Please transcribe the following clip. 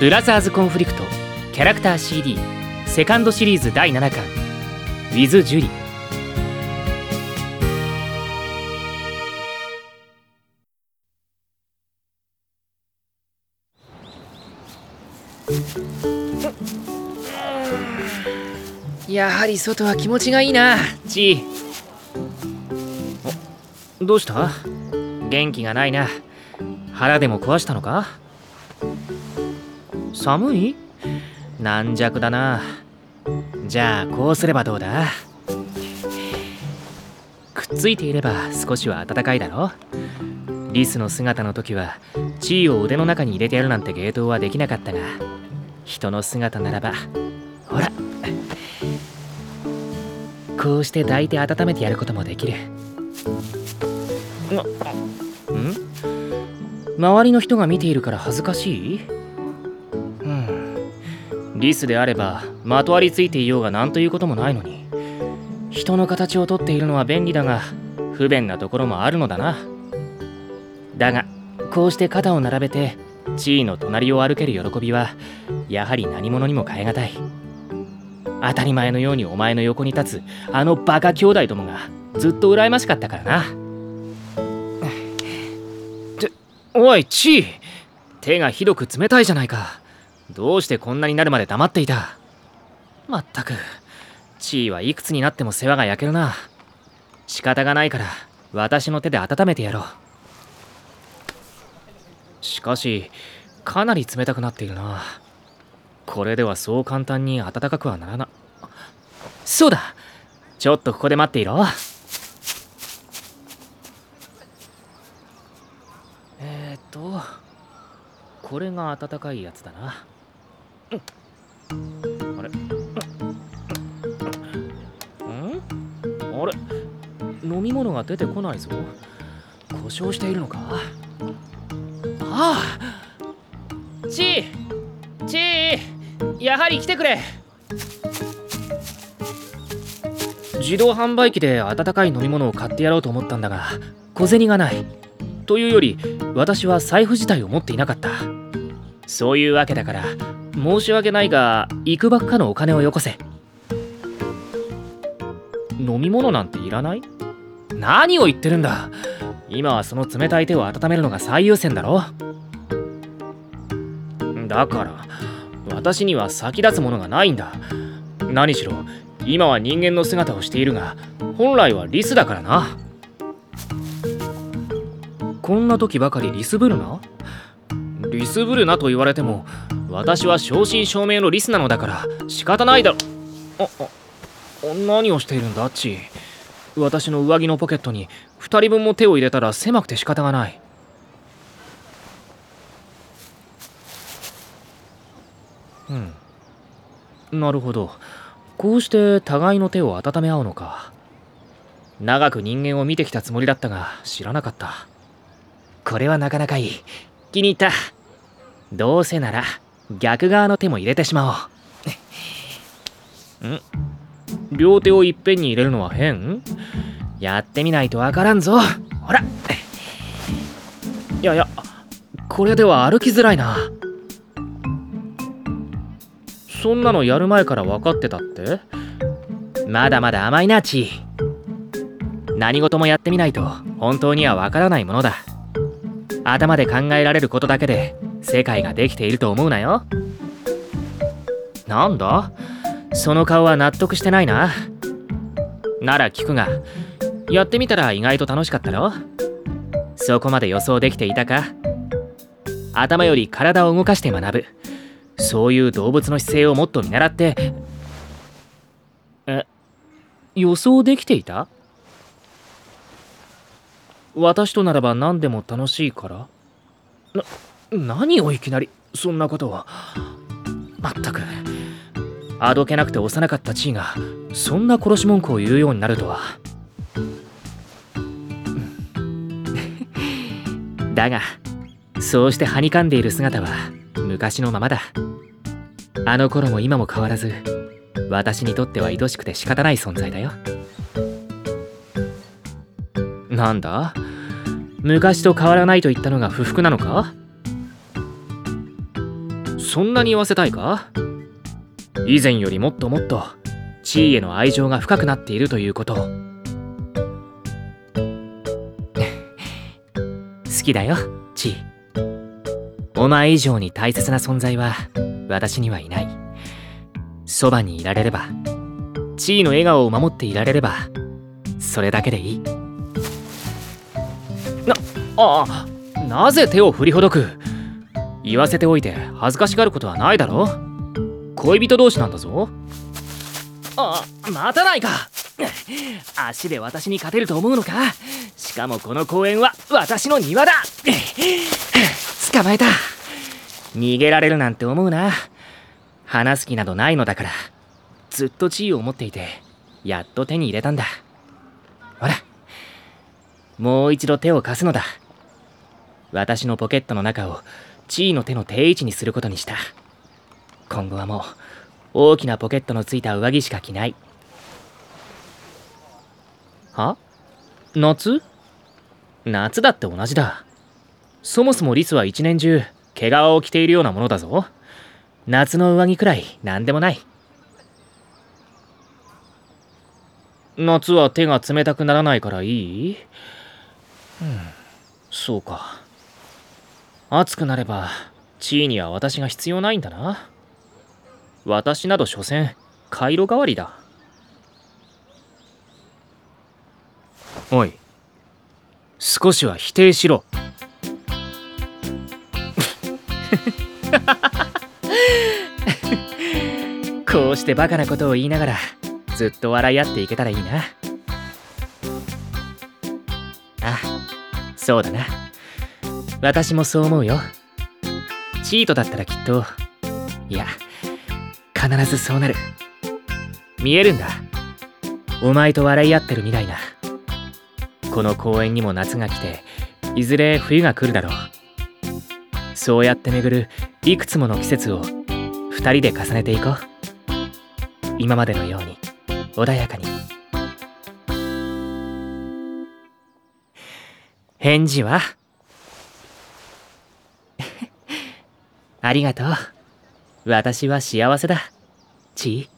ブラザーズコンフリクトキャラクター CD セカンドシリーズ第7巻 With ジュリやはり外は気持ちがいいな。チー。どうした？元気がないな。腹でも壊したのか？寒い？軟弱だな。じゃあこうすればどうだ？くっついていれば少しは暖かいだろ？リスの姿の時は地位を腕の中に入れてやるなんて芸当はできなかったが人の姿ならばほら。こうして抱いて温めてやることもできる。ん？周りの人が見ているから恥ずかしい？リスであればまとわりついていようが何ということもないのに。人の形をとっているのは便利だが不便なところもあるのだな。だがこうして肩を並べて地位の隣を歩ける喜びはやはり何者にも代え難い。当たり前のようにお前の横に立つあのバカ兄弟どもがずっと羨ましかったからな。っておいチー。手がひどく冷たいじゃないか。どうしてこんなになるまで黙っていた？まったくチーはいくつになっても世話が焼けるな。仕方がないから私の手で温めてやろう。しかしかなり冷たくなっているな。これではそう簡単に暖かくはならな。そうだちょっとここで待っていろ。えー、っとこれが暖かいやつだな。あれ？ん？あれ？飲み物が出てこないぞ。故障しているのか？ああ！チー！チー！やはり来てくれ！自動販売機で温かい飲み物を買ってやろうと思ったんだが小銭がない。というより私は財布自体を持っていなかった。そういうわけだから申し訳ないがいくばっかのお金をよこせ。飲み物なんていらない？何を言ってるんだ？今はその冷たい手を温めるのが最優先だろ？だから私には先立つものがないんだ。何しろ今は人間の姿をしているが本来はリスだからな。こんな時ばかりリスブルな？リスブルなと言われても私は正真正銘のリスなのだから仕方ないだろ。ああ何をしているんだっち。私の上着のポケットに2人分も手を入れたら狭くて仕方がない。うん。なるほど。こうして互いの手を温め合うのか。長く人間を見てきたつもりだったが知らなかった。これはなかなかいい。気に入った。どうせなら逆側の手も入れてしまおう。ん？両手をいっぺんに入れるのは変？やってみないとわからんぞ。ほら。いやいやこれでは歩きづらいな。そんなのやる前から分かってたって？まだまだ甘いなチー。何事もやってみないと本当には分からないものだ頭で考えられることだけで世界ができていると思うなよ。なんだ？その顔は納得してないな。なら聞くがやってみたら意外と楽しかったろ。そこまで予想できていたか。頭より体を動かして学ぶ。そういう動物の姿勢をもっと見習って。え予想できていた？私とならば何でも楽しいから？な何をいきなり？そんなことは。まったく。あどけなくて幼かった地位がそんな殺し文句を言うようになるとは。だがそうしてはにかんでいる姿は昔のままだ。あの頃も今も変わらず私にとっては愛しくて仕方ない存在だよ。なんだ？昔と変わらないと言ったのが不服なのか？そんなに言わせたいか？以前よりもっともっと地位への愛情が深くなっているということ。好きだよ地位。お前以上に大切な存在は私にはいない。そばにいられれば地位の笑顔を守っていられればそれだけでいい。ああなぜ手を振りほどく？言わせておいて恥ずかしがることはないだろ？恋人同士なんだぞ。あ待たないか。足で私に勝てると思うのか？しかもこの公園は私の庭だ。捕まえた。逃げられるなんて思うな。話す気などないのだから。ずっと地位を持っていてやっと手に入れたんだ。ほら。もう一度手を貸すのだ私のポケットの中を地位の手の定位置にすることにした。今後はもう大きなポケットのついた上着しか着ない。は？夏？夏だって同じだ。そもそもリスは一年中毛皮を着ているようなものだぞ。夏の上着くらい何でもない。夏は手が冷たくならないからいい？うんそうか。暑くなれば地位には私が必要ないんだな。私など所詮回路代わりだ。おい少しは否定しろ。こうしてバカなことを言いながらずっと笑い合っていけたらいいな。あそうだな。私もそう思うよ。チートだったらきっといや必ずそうなる。見えるんだ。お前と笑い合ってる未来がこの公園にも夏が来ていずれ冬が来るだろう。そうやって巡るいくつもの季節を二人で重ねていこう。今までのように穏やかに。返事は？ありがとう。私は幸せだ。ち